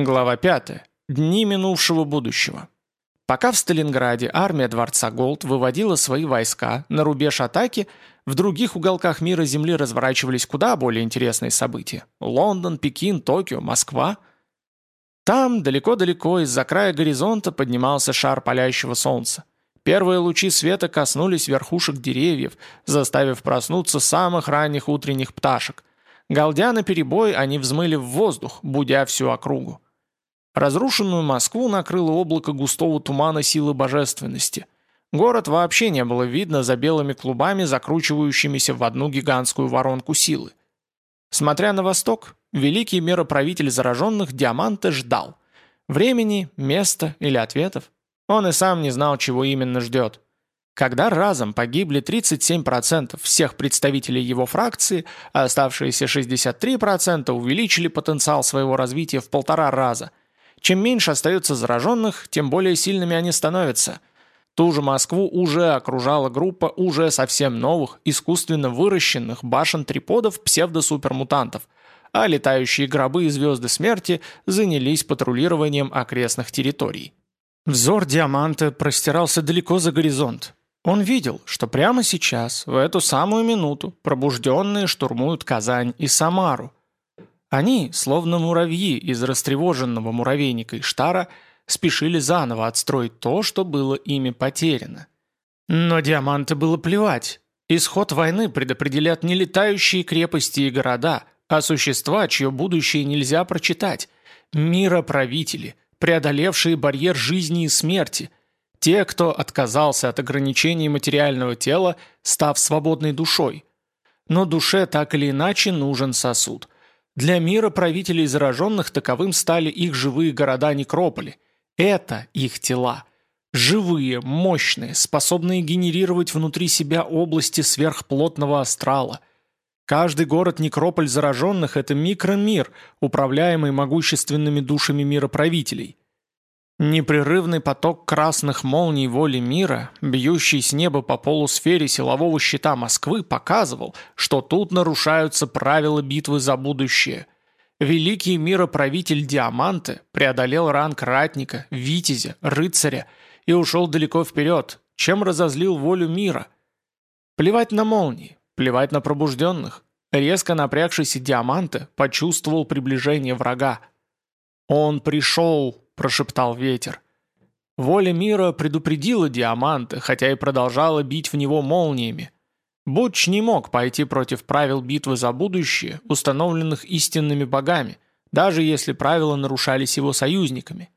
Глава 5. Дни минувшего будущего. Пока в Сталинграде армия Дворца Голд выводила свои войска на рубеж атаки, в других уголках мира Земли разворачивались куда более интересные события. Лондон, Пекин, Токио, Москва. Там, далеко-далеко, из-за края горизонта поднимался шар палящего солнца. Первые лучи света коснулись верхушек деревьев, заставив проснуться самых ранних утренних пташек. Галдя на перебой, они взмыли в воздух, будя всю округу. Разрушенную Москву накрыло облако густого тумана силы божественности. Город вообще не было видно за белыми клубами, закручивающимися в одну гигантскую воронку силы. Смотря на восток, великий мироправитель зараженных Диаманта ждал. Времени, места или ответов. Он и сам не знал, чего именно ждет. Когда разом погибли 37% всех представителей его фракции, а оставшиеся 63% увеличили потенциал своего развития в полтора раза – чем меньше остается зараженных, тем более сильными они становятся. Ту же Москву уже окружала группа уже совсем новых, искусственно выращенных башен-триподов псевдосупермутантов, а летающие гробы и звезды смерти занялись патрулированием окрестных территорий. Взор Диаманта простирался далеко за горизонт. Он видел, что прямо сейчас, в эту самую минуту, пробужденные штурмуют Казань и Самару, они, словно муравьи из растревоженного муравейника Иштара, спешили заново отстроить то, что было ими потеряно. Но диаманты было плевать. Исход войны предопределят не летающие крепости и города, а существа, чье будущее нельзя прочитать. Мироправители, преодолевшие барьер жизни и смерти. Те, кто отказался от ограничений материального тела, став свободной душой. Но душе так или иначе нужен сосуд – для мира правителей зараженных таковым стали их живые города-некрополи. Это их тела. Живые, мощные, способные генерировать внутри себя области сверхплотного астрала. Каждый город-некрополь зараженных – это микромир, управляемый могущественными душами мироправителей. Непрерывный поток красных молний воли мира, бьющий с неба по полусфере силового щита Москвы, показывал, что тут нарушаются правила битвы за будущее. Великий мироправитель Диаманты преодолел ранг ратника, витязя, рыцаря и ушел далеко вперед, чем разозлил волю мира. Плевать на молнии, плевать на пробужденных. Резко напрягшийся Диаманты почувствовал приближение врага. «Он пришел!» Прошептал ветер. Воля мира предупредила Диаманта, хотя и продолжала бить в него молниями. Бутч не мог пойти против правил битвы за будущее, установленных истинными богами, даже если правила нарушались его союзниками.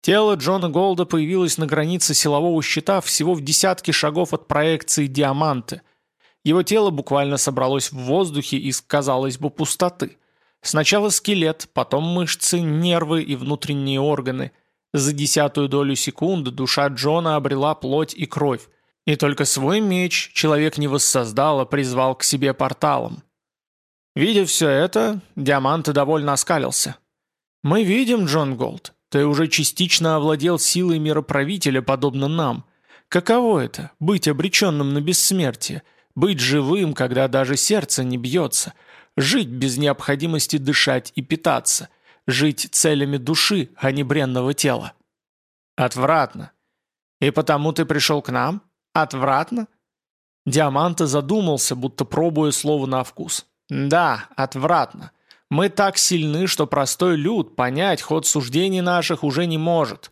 Тело Джона Голда появилось на границе силового щита всего в десятке шагов от проекции Диаманты. Его тело буквально собралось в воздухе из, казалось бы, пустоты – Сначала скелет, потом мышцы, нервы и внутренние органы. За десятую долю секунды душа Джона обрела плоть и кровь. И только свой меч человек не воссоздал, а призвал к себе порталом. Видя все это, Диамант довольно оскалился. «Мы видим, Джон Голд, ты уже частично овладел силой мироправителя, подобно нам. Каково это — быть обреченным на бессмертие, быть живым, когда даже сердце не бьется, Жить без необходимости дышать и питаться. Жить целями души, а не бренного тела. Отвратно. И потому ты пришел к нам? Отвратно? Диаманта задумался, будто пробуя слово на вкус. Да, отвратно. Мы так сильны, что простой люд понять ход суждений наших уже не может.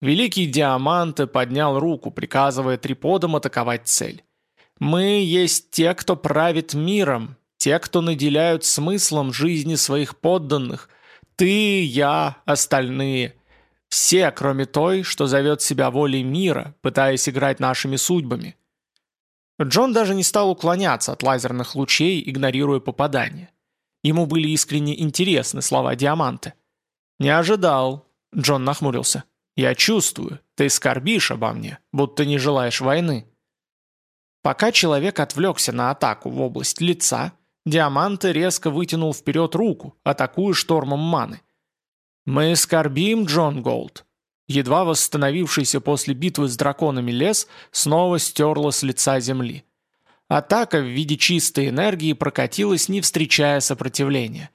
Великий Диаманте поднял руку, приказывая триподам атаковать цель. «Мы есть те, кто правит миром, те, кто наделяют смыслом жизни своих подданных. Ты, я, остальные. Все, кроме той, что зовет себя волей мира, пытаясь играть нашими судьбами. Джон даже не стал уклоняться от лазерных лучей, игнорируя попадания. Ему были искренне интересны слова Диаманта. «Не ожидал», — Джон нахмурился. «Я чувствую, ты скорбишь обо мне, будто не желаешь войны». Пока человек отвлекся на атаку в область лица, Диаманте резко вытянул вперед руку, атакуя штормом маны. «Мы скорбим, Джон Голд». Едва восстановившийся после битвы с драконами лес снова стерла с лица земли. Атака в виде чистой энергии прокатилась, не встречая сопротивления.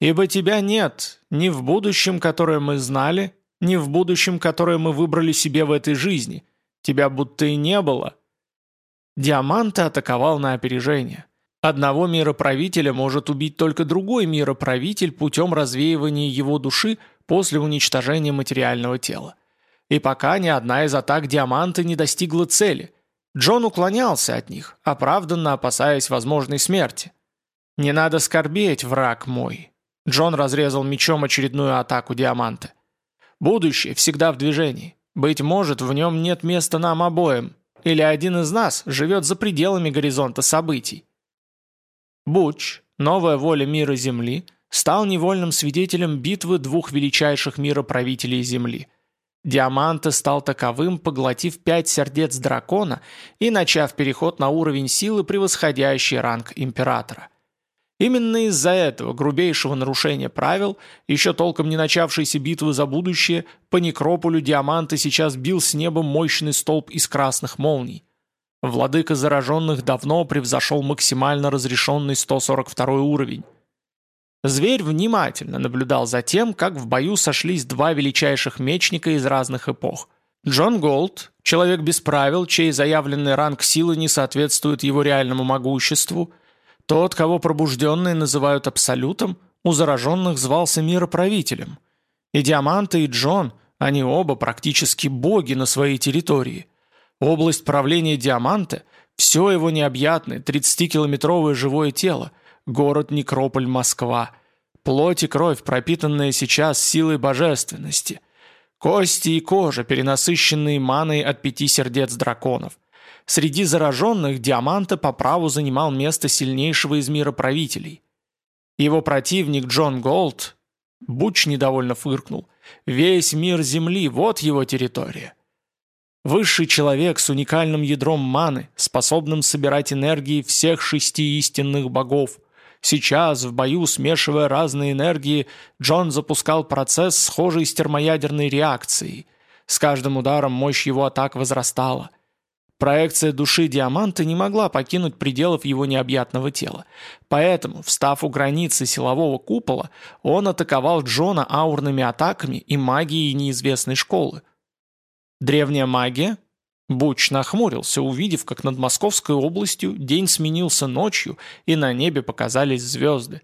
Ибо тебя нет ни в будущем, которое мы знали, ни в будущем, которое мы выбрали себе в этой жизни. Тебя будто и не было. Диаманта атаковал на опережение. Одного мироправителя может убить только другой мироправитель путем развеивания его души после уничтожения материального тела. И пока ни одна из атак Диаманта не достигла цели. Джон уклонялся от них, оправданно опасаясь возможной смерти. «Не надо скорбеть, враг мой!» Джон разрезал мечом очередную атаку Диаманта. «Будущее всегда в движении. Быть может, в нем нет места нам обоим, или один из нас живет за пределами горизонта событий. Буч, новая воля мира Земли, стал невольным свидетелем битвы двух величайших мироправителей Земли. Диаманте стал таковым, поглотив пять сердец дракона и начав переход на уровень силы, превосходящий ранг императора. Именно из-за этого грубейшего нарушения правил, еще толком не начавшейся битвы за будущее, по некрополю Диаманта сейчас бил с неба мощный столб из красных молний. Владыка зараженных давно превзошел максимально разрешенный 142 уровень. Зверь внимательно наблюдал за тем, как в бою сошлись два величайших мечника из разных эпох. Джон Голд, человек без правил, чей заявленный ранг силы не соответствует его реальному могуществу, тот, кого пробужденные называют абсолютом, у зараженных звался мироправителем. И Диаманта, и Джон, они оба практически боги на своей территории. Область правления Диаманта – все его необъятное 30-километровое живое тело, город-некрополь Москва, плоть и кровь, пропитанная сейчас силой божественности, кости и кожа, перенасыщенные маной от пяти сердец драконов. Среди зараженных Диаманта по праву занимал место сильнейшего из мира правителей. Его противник Джон Голд, Буч недовольно фыркнул, весь мир Земли – вот его территория. Высший человек с уникальным ядром маны, способным собирать энергии всех шести истинных богов. Сейчас, в бою, смешивая разные энергии, Джон запускал процесс, схожий с термоядерной реакцией. С каждым ударом мощь его атак возрастала. Проекция души Диаманта не могла покинуть пределов его необъятного тела. Поэтому, встав у границы силового купола, он атаковал Джона аурными атаками и магией неизвестной школы. Древняя магия? Буч нахмурился, увидев, как над Московской областью день сменился ночью, и на небе показались звезды.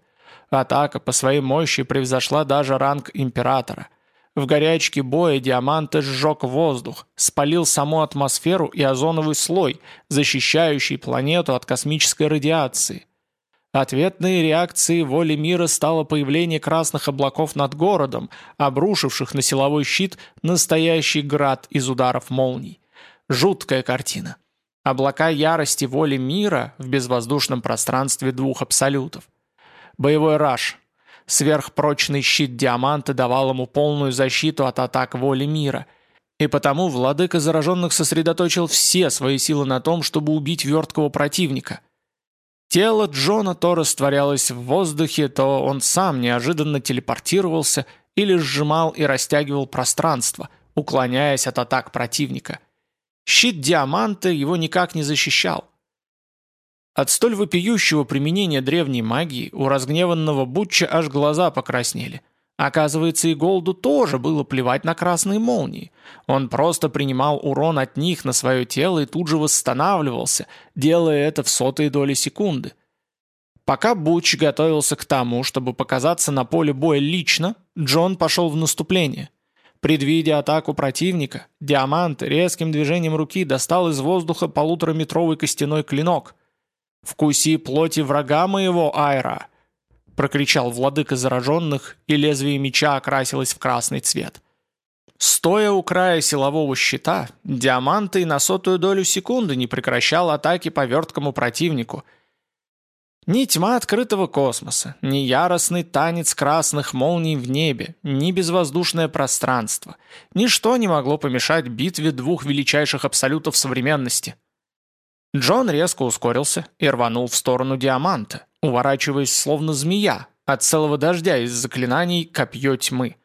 Атака по своей мощи превзошла даже ранг императора. В горячке боя Диаманте сжег воздух, спалил саму атмосферу и озоновый слой, защищающий планету от космической радиации. Ответной реакцией воли мира стало появление красных облаков над городом, обрушивших на силовой щит настоящий град из ударов молний. Жуткая картина. Облака ярости воли мира в безвоздушном пространстве двух абсолютов. Боевой раш. Сверхпрочный щит Диаманта давал ему полную защиту от атак воли мира. И потому владыка зараженных сосредоточил все свои силы на том, чтобы убить верткого противника – Тело Джона то растворялось в воздухе, то он сам неожиданно телепортировался или сжимал и растягивал пространство, уклоняясь от атак противника. Щит Диаманта его никак не защищал. От столь вопиющего применения древней магии у разгневанного Бутча аж глаза покраснели – Оказывается, и Голду тоже было плевать на красные молнии. Он просто принимал урон от них на свое тело и тут же восстанавливался, делая это в сотые доли секунды. Пока Буч готовился к тому, чтобы показаться на поле боя лично, Джон пошел в наступление. Предвидя атаку противника, Диамант резким движением руки достал из воздуха полутораметровый костяной клинок. «Вкуси плоти врага моего, Айра!» Прокричал владыка зараженных, и лезвие меча окрасилось в красный цвет. Стоя у края силового щита, Диамантый на сотую долю секунды не прекращал атаки по верткому противнику. Ни тьма открытого космоса, ни яростный танец красных молний в небе, ни безвоздушное пространство. Ничто не могло помешать битве двух величайших абсолютов современности. Джон резко ускорился и рванул в сторону Диаманта, уворачиваясь словно змея от целого дождя из заклинаний копье тьмы.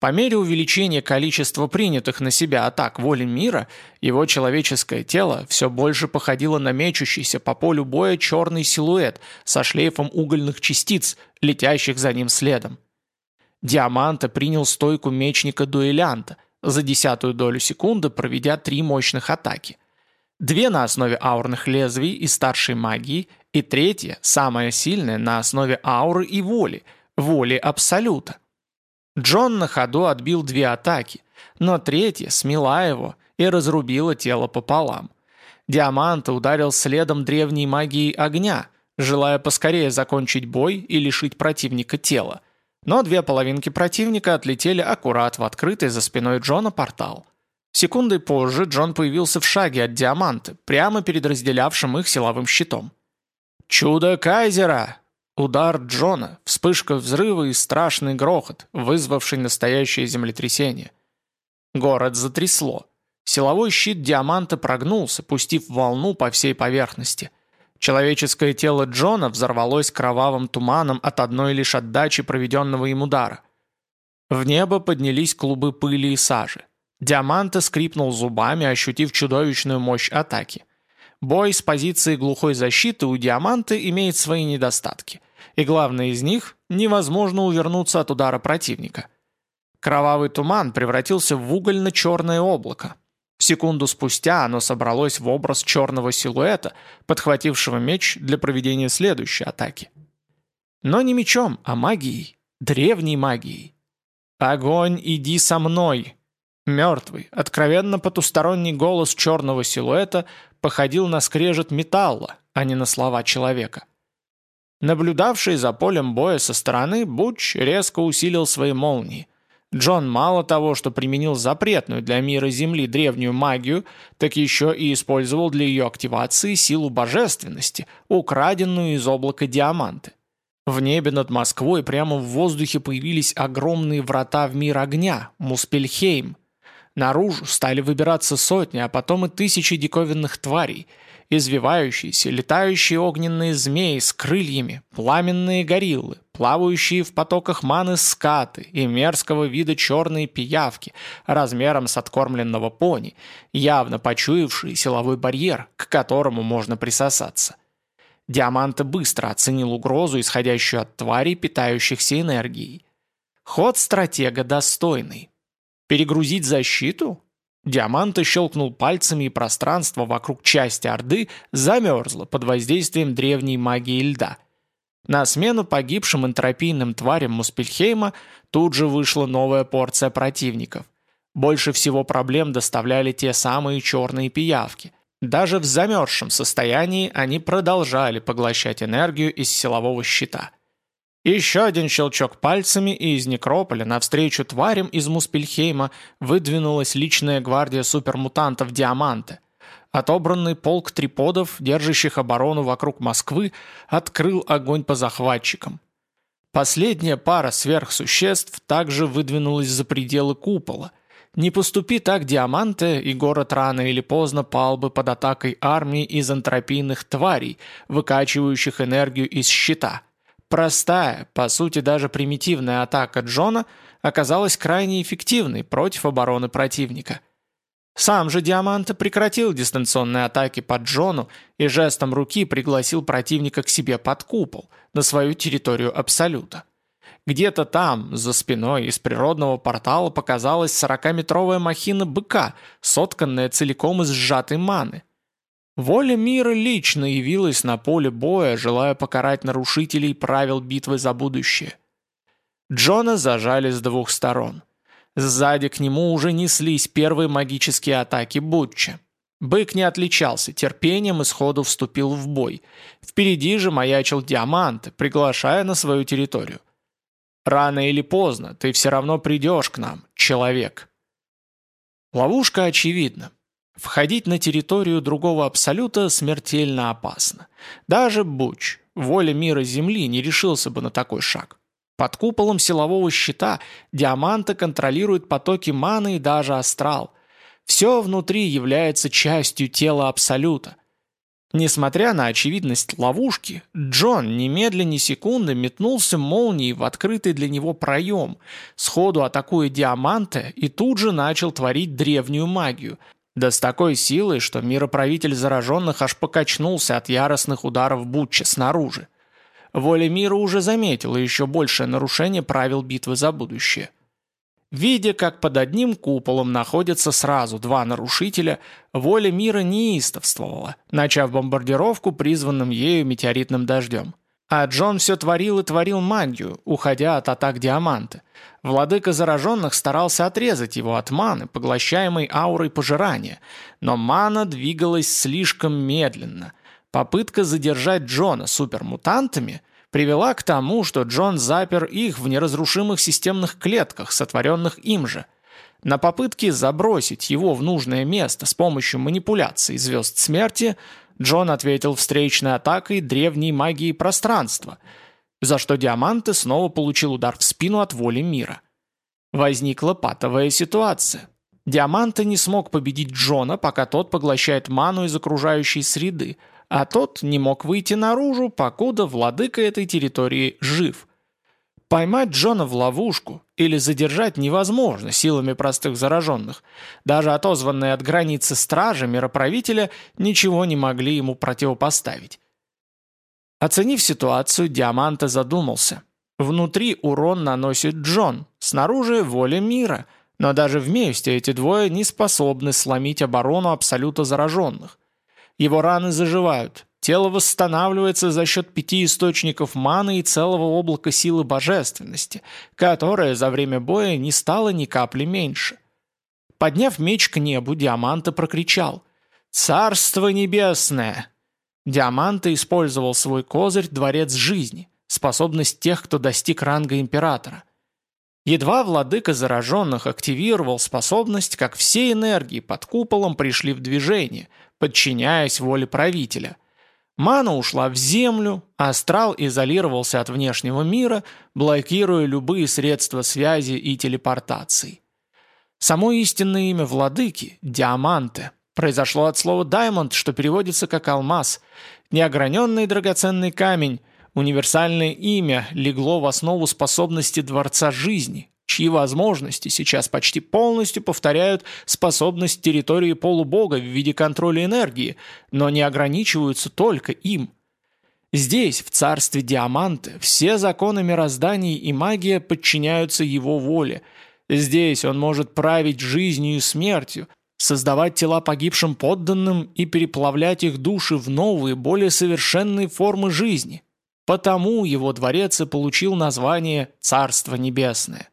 По мере увеличения количества принятых на себя атак воли мира, его человеческое тело все больше походило на мечущийся по полю боя черный силуэт со шлейфом угольных частиц, летящих за ним следом. Диаманта принял стойку мечника-дуэлянта, за десятую долю секунды проведя три мощных атаки. Две на основе аурных лезвий и старшей магии, и третья, самая сильная, на основе ауры и воли, воли Абсолюта. Джон на ходу отбил две атаки, но третья смела его и разрубила тело пополам. Диаманта ударил следом древней магией огня, желая поскорее закончить бой и лишить противника тела. Но две половинки противника отлетели аккурат в открытый за спиной Джона портал. Секундой позже Джон появился в шаге от Диаманта, прямо перед разделявшим их силовым щитом. «Чудо Кайзера!» Удар Джона, вспышка взрыва и страшный грохот, вызвавший настоящее землетрясение. Город затрясло. Силовой щит Диаманта прогнулся, пустив волну по всей поверхности. Человеческое тело Джона взорвалось кровавым туманом от одной лишь отдачи проведенного им удара. В небо поднялись клубы пыли и сажи. Диаманта скрипнул зубами, ощутив чудовищную мощь атаки. Бой с позиции глухой защиты у Диаманта имеет свои недостатки – и главное из них – невозможно увернуться от удара противника. Кровавый туман превратился в угольно-черное облако. Секунду спустя оно собралось в образ черного силуэта, подхватившего меч для проведения следующей атаки. Но не мечом, а магией, древней магией. «Огонь, иди со мной!» Мертвый, откровенно потусторонний голос черного силуэта походил на скрежет металла, а не на слова человека. Наблюдавший за полем боя со стороны, Буч резко усилил свои молнии. Джон мало того, что применил запретную для мира Земли древнюю магию, так еще и использовал для ее активации силу божественности, украденную из облака диаманты. В небе над Москвой прямо в воздухе появились огромные врата в мир огня, Муспельхейм. Наружу стали выбираться сотни, а потом и тысячи диковинных тварей – извивающиеся, летающие огненные змеи с крыльями, пламенные гориллы, плавающие в потоках маны скаты и мерзкого вида черные пиявки размером с откормленного пони, явно почуявшие силовой барьер, к которому можно присосаться. Диаманта быстро оценил угрозу, исходящую от тварей, питающихся энергией. Ход стратега достойный. Перегрузить защиту? Диаманта щелкнул пальцами, и пространство вокруг части Орды замерзло под воздействием древней магии льда. На смену погибшим энтропийным тварям Муспельхейма тут же вышла новая порция противников. Больше всего проблем доставляли те самые черные пиявки. Даже в замерзшем состоянии они продолжали поглощать энергию из силового щита – еще один щелчок пальцами, и из некрополя навстречу тварям из Муспельхейма выдвинулась личная гвардия супермутантов Диаманта. Отобранный полк триподов, держащих оборону вокруг Москвы, открыл огонь по захватчикам. Последняя пара сверхсуществ также выдвинулась за пределы купола. Не поступи так Диаманте, и город рано или поздно пал бы под атакой армии из антропийных тварей, выкачивающих энергию из щита – Простая, по сути даже примитивная атака Джона оказалась крайне эффективной против обороны противника. Сам же Диаманта прекратил дистанционные атаки по Джону и жестом руки пригласил противника к себе под купол, на свою территорию Абсолюта. Где-то там, за спиной, из природного портала показалась 40-метровая махина быка, сотканная целиком из сжатой маны. Воля мира лично явилась на поле боя, желая покарать нарушителей правил битвы за будущее. Джона зажали с двух сторон. Сзади к нему уже неслись первые магические атаки Бутча. Бык не отличался, терпением и сходу вступил в бой. Впереди же маячил Диамант, приглашая на свою территорию. «Рано или поздно ты все равно придешь к нам, человек». Ловушка очевидна. Входить на территорию другого абсолюта смертельно опасно. Даже Буч, воля мира Земли, не решился бы на такой шаг. Под куполом силового щита Диаманта контролирует потоки маны и даже астрал. Все внутри является частью тела Абсолюта. Несмотря на очевидность ловушки, Джон немедленно ни секунды метнулся молнией в открытый для него проем, сходу атакуя диаманты и тут же начал творить древнюю магию, да с такой силой, что мироправитель зараженных аж покачнулся от яростных ударов Бутча снаружи. Воля мира уже заметила еще большее нарушение правил битвы за будущее – Видя, как под одним куполом находятся сразу два нарушителя, воля мира неистовствовала, начав бомбардировку призванным ею метеоритным дождем. А Джон все творил и творил магию, уходя от атак Диаманта. Владыка зараженных старался отрезать его от маны, поглощаемой аурой пожирания, но мана двигалась слишком медленно. Попытка задержать Джона супермутантами привела к тому, что Джон запер их в неразрушимых системных клетках, сотворенных им же. На попытке забросить его в нужное место с помощью манипуляций звезд смерти Джон ответил встречной атакой древней магии пространства, за что Диаманты снова получил удар в спину от воли мира. Возникла патовая ситуация. Диаманты не смог победить Джона, пока тот поглощает ману из окружающей среды – а тот не мог выйти наружу, покуда владыка этой территории жив. Поймать Джона в ловушку или задержать невозможно силами простых зараженных. Даже отозванные от границы стражи мироправителя ничего не могли ему противопоставить. Оценив ситуацию, Диаманта задумался. Внутри урон наносит Джон, снаружи воля мира, но даже вместе эти двое не способны сломить оборону абсолюта зараженных. Его раны заживают. Тело восстанавливается за счет пяти источников маны и целого облака силы божественности, которое за время боя не стало ни капли меньше. Подняв меч к небу, Диаманта прокричал «Царство небесное!». Диаманта использовал свой козырь «Дворец жизни», способность тех, кто достиг ранга императора. Едва владыка зараженных активировал способность, как все энергии под куполом пришли в движение, подчиняясь воле правителя. Мана ушла в землю, астрал изолировался от внешнего мира, блокируя любые средства связи и телепортации. Само истинное имя владыки – Диаманте – произошло от слова «даймонд», что переводится как «алмаз», неограненный драгоценный камень, универсальное имя легло в основу способности Дворца Жизни, чьи возможности сейчас почти полностью повторяют способность территории полубога в виде контроля энергии, но не ограничиваются только им. Здесь, в царстве Диаманты, все законы мироздания и магия подчиняются его воле. Здесь он может править жизнью и смертью, создавать тела погибшим подданным и переплавлять их души в новые, более совершенные формы жизни. Потому его дворец и получил название «Царство Небесное».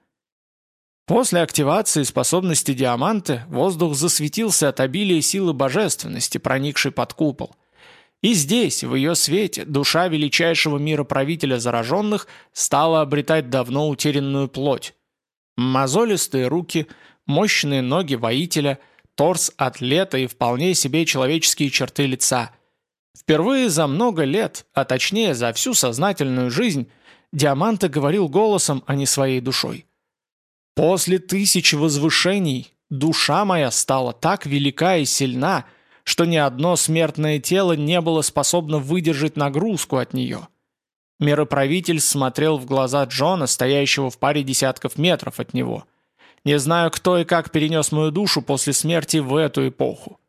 После активации способности Диаманты воздух засветился от обилия силы божественности, проникшей под купол. И здесь, в ее свете, душа величайшего мира правителя зараженных стала обретать давно утерянную плоть. Мозолистые руки, мощные ноги воителя, торс атлета и вполне себе человеческие черты лица. Впервые за много лет, а точнее за всю сознательную жизнь, Диаманта говорил голосом, а не своей душой. После тысяч возвышений душа моя стала так велика и сильна, что ни одно смертное тело не было способно выдержать нагрузку от нее. Мироправитель смотрел в глаза Джона, стоящего в паре десятков метров от него. Не знаю, кто и как перенес мою душу после смерти в эту эпоху.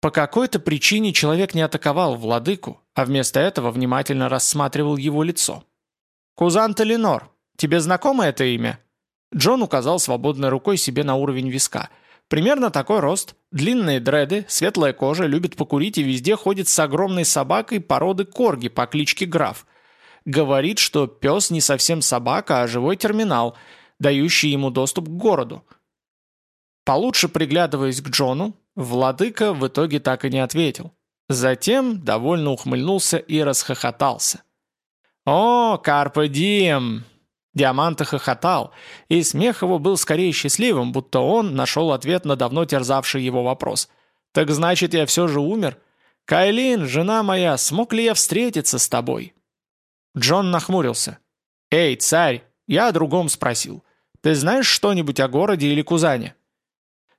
По какой-то причине человек не атаковал владыку, а вместо этого внимательно рассматривал его лицо. «Кузан Талинор, тебе знакомо это имя?» Джон указал свободной рукой себе на уровень виска. Примерно такой рост, длинные дреды, светлая кожа, любит покурить и везде ходит с огромной собакой породы корги по кличке Граф. Говорит, что пес не совсем собака, а живой терминал, дающий ему доступ к городу. Получше приглядываясь к Джону, владыка в итоге так и не ответил. Затем довольно ухмыльнулся и расхохотался. «О, Карпе Дием! Диаманта хохотал, и смех его был скорее счастливым, будто он нашел ответ на давно терзавший его вопрос. «Так значит, я все же умер? Кайлин, жена моя, смог ли я встретиться с тобой?» Джон нахмурился. «Эй, царь, я о другом спросил. Ты знаешь что-нибудь о городе или Кузане?»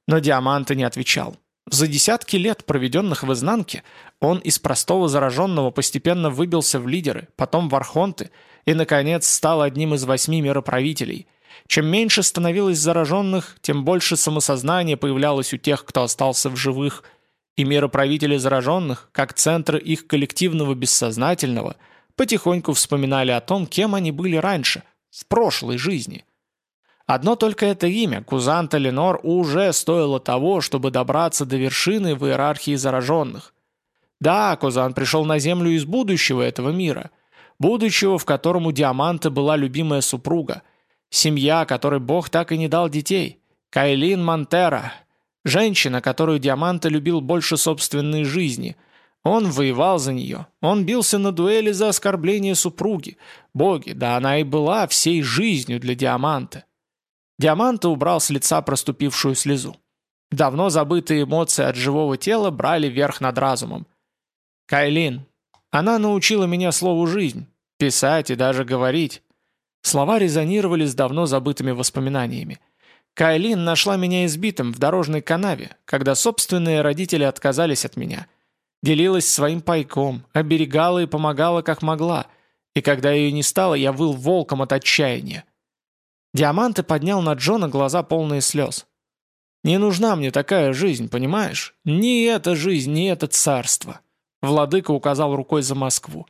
Но Диаманта не отвечал. За десятки лет, проведенных в изнанке, он из простого зараженного постепенно выбился в лидеры, потом в архонты и, наконец, стал одним из восьми мироправителей. Чем меньше становилось зараженных, тем больше самосознания появлялось у тех, кто остался в живых, и мироправители зараженных, как центры их коллективного бессознательного, потихоньку вспоминали о том, кем они были раньше, в прошлой жизни – Одно только это имя, Кузанта Ленор, уже стоило того, чтобы добраться до вершины в иерархии зараженных. Да, Кузан пришел на Землю из будущего этого мира. Будущего, в котором у Диаманта была любимая супруга. Семья, которой Бог так и не дал детей. Кайлин Монтера. Женщина, которую Диаманта любил больше собственной жизни. Он воевал за нее. Он бился на дуэли за оскорбление супруги. Боги, да она и была всей жизнью для Диаманта. Диаманта убрал с лица проступившую слезу. Давно забытые эмоции от живого тела брали верх над разумом. «Кайлин, она научила меня слову «жизнь», писать и даже говорить». Слова резонировали с давно забытыми воспоминаниями. Кайлин нашла меня избитым в дорожной канаве, когда собственные родители отказались от меня. Делилась своим пайком, оберегала и помогала как могла. И когда ее не стало, я выл волком от отчаяния. Диаманты поднял на Джона глаза полные слез. «Не нужна мне такая жизнь, понимаешь? Ни эта жизнь, ни это царство». Владыка указал рукой за Москву.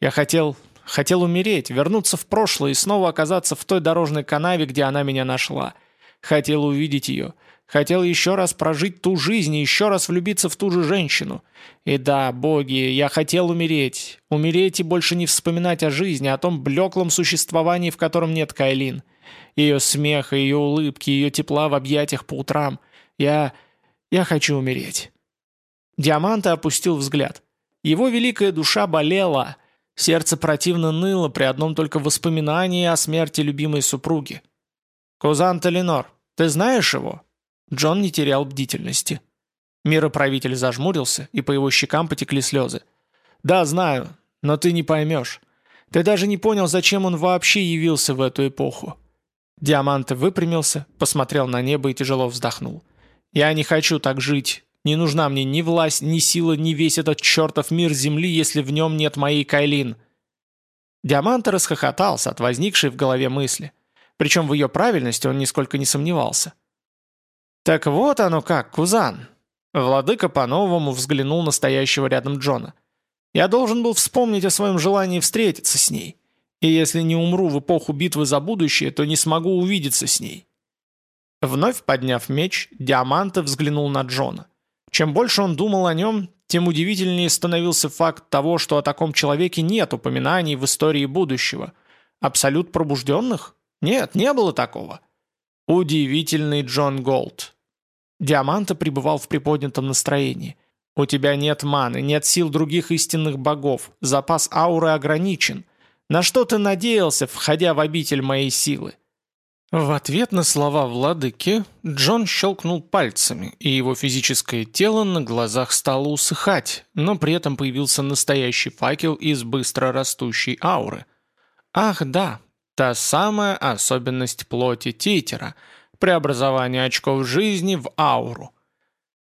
«Я хотел... хотел умереть, вернуться в прошлое и снова оказаться в той дорожной канаве, где она меня нашла. Хотел увидеть ее. Хотел еще раз прожить ту жизнь и еще раз влюбиться в ту же женщину. И да, боги, я хотел умереть. Умереть и больше не вспоминать о жизни, о том блеклом существовании, в котором нет Кайлин». Ее смеха, ее улыбки, ее тепла в объятиях по утрам. Я... я хочу умереть». Диаманта опустил взгляд. Его великая душа болела. Сердце противно ныло при одном только воспоминании о смерти любимой супруги. «Кузан Талинор, ты знаешь его?» Джон не терял бдительности. Мироправитель зажмурился, и по его щекам потекли слезы. «Да, знаю, но ты не поймешь. Ты даже не понял, зачем он вообще явился в эту эпоху. Диамант выпрямился, посмотрел на небо и тяжело вздохнул. «Я не хочу так жить. Не нужна мне ни власть, ни сила, ни весь этот чертов мир Земли, если в нем нет моей Кайлин». Диамант расхохотался от возникшей в голове мысли. Причем в ее правильности он нисколько не сомневался. «Так вот оно как, кузан!» Владыка по-новому взглянул на стоящего рядом Джона. «Я должен был вспомнить о своем желании встретиться с ней. И если не умру в эпоху битвы за будущее, то не смогу увидеться с ней». Вновь подняв меч, Диаманта взглянул на Джона. Чем больше он думал о нем, тем удивительнее становился факт того, что о таком человеке нет упоминаний в истории будущего. Абсолют пробужденных? Нет, не было такого. Удивительный Джон Голд. Диаманта пребывал в приподнятом настроении. «У тебя нет маны, нет сил других истинных богов, запас ауры ограничен. На что ты надеялся, входя в обитель моей силы?» В ответ на слова владыки Джон щелкнул пальцами, и его физическое тело на глазах стало усыхать, но при этом появился настоящий факел из быстро растущей ауры. Ах да, та самая особенность плоти Титера – преобразование очков жизни в ауру.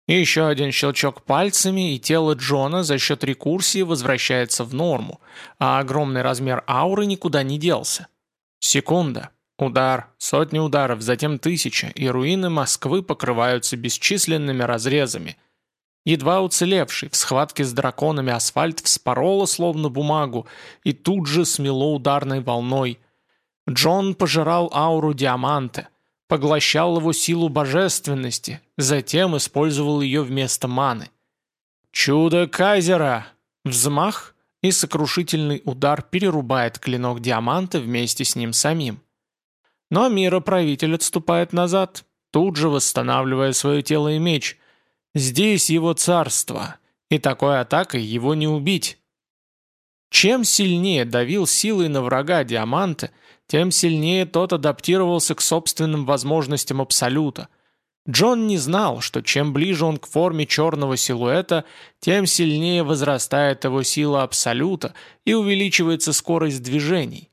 Еще один щелчок пальцами, и тело Джона за счет рекурсии возвращается в норму, а огромный размер ауры никуда не делся. Секунда. Удар, сотни ударов, затем тысяча, и руины Москвы покрываются бесчисленными разрезами. Едва уцелевший в схватке с драконами асфальт вспороло словно бумагу и тут же смело ударной волной. Джон пожирал ауру диаманта – поглощал его силу божественности, затем использовал ее вместо маны. «Чудо Кайзера!» Взмах и сокрушительный удар перерубает клинок диаманта вместе с ним самим. Но мироправитель отступает назад, тут же восстанавливая свое тело и меч. Здесь его царство, и такой атакой его не убить. Чем сильнее давил силой на врага диаманта, тем сильнее тот адаптировался к собственным возможностям Абсолюта. Джон не знал, что чем ближе он к форме черного силуэта, тем сильнее возрастает его сила Абсолюта и увеличивается скорость движений.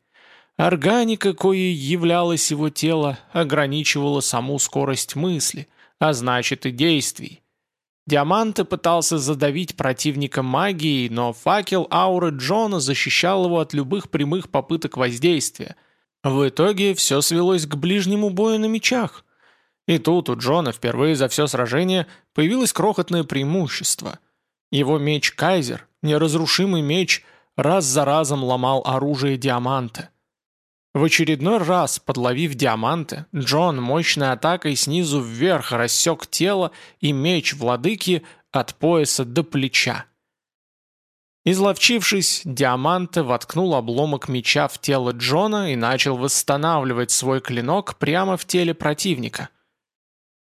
Органика, коей являлось его тело, ограничивала саму скорость мысли, а значит и действий. Диаманты пытался задавить противника магией, но факел ауры Джона защищал его от любых прямых попыток воздействия. В итоге все свелось к ближнему бою на мечах. И тут у Джона впервые за все сражение появилось крохотное преимущество. Его меч Кайзер, неразрушимый меч, раз за разом ломал оружие Диаманта. В очередной раз, подловив диаманты, Джон мощной атакой снизу вверх рассек тело и меч владыки от пояса до плеча. Изловчившись, Диаманте воткнул обломок меча в тело Джона и начал восстанавливать свой клинок прямо в теле противника.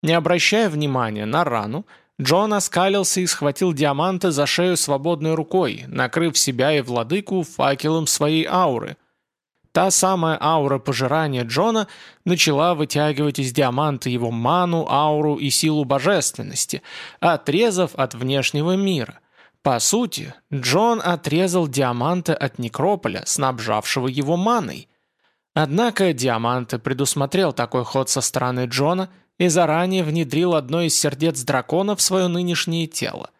Не обращая внимания на рану, Джон оскалился и схватил Диаманта за шею свободной рукой, накрыв себя и владыку факелом своей ауры – Та самая аура пожирания Джона начала вытягивать из диаманта его ману, ауру и силу божественности, отрезав от внешнего мира. По сути, Джон отрезал диаманта от некрополя, снабжавшего его маной. Однако Диаманте предусмотрел такой ход со стороны Джона и заранее внедрил одно из сердец дракона в свое нынешнее тело.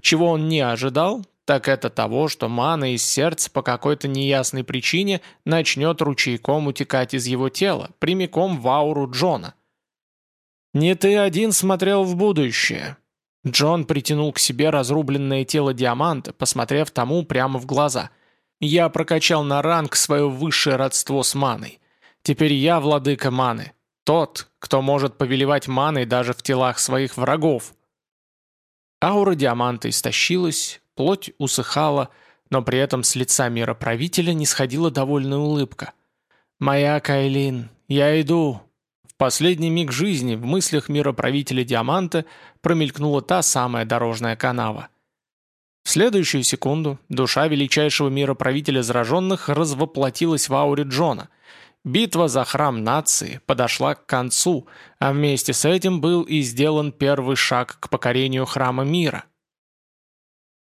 Чего он не ожидал, так это того, что мана из сердца по какой-то неясной причине начнет ручейком утекать из его тела, прямиком в ауру Джона. «Не ты один смотрел в будущее». Джон притянул к себе разрубленное тело Диаманта, посмотрев тому прямо в глаза. «Я прокачал на ранг свое высшее родство с маной. Теперь я владыка маны. Тот, кто может повелевать маной даже в телах своих врагов». Аура Диаманта истощилась, плоть усыхала, но при этом с лица мироправителя не сходила довольная улыбка. «Моя Кайлин, я иду!» В последний миг жизни в мыслях мироправителя Диаманта промелькнула та самая дорожная канава. В следующую секунду душа величайшего мироправителя зараженных развоплотилась в ауре Джона. Битва за храм нации подошла к концу, а вместе с этим был и сделан первый шаг к покорению храма мира –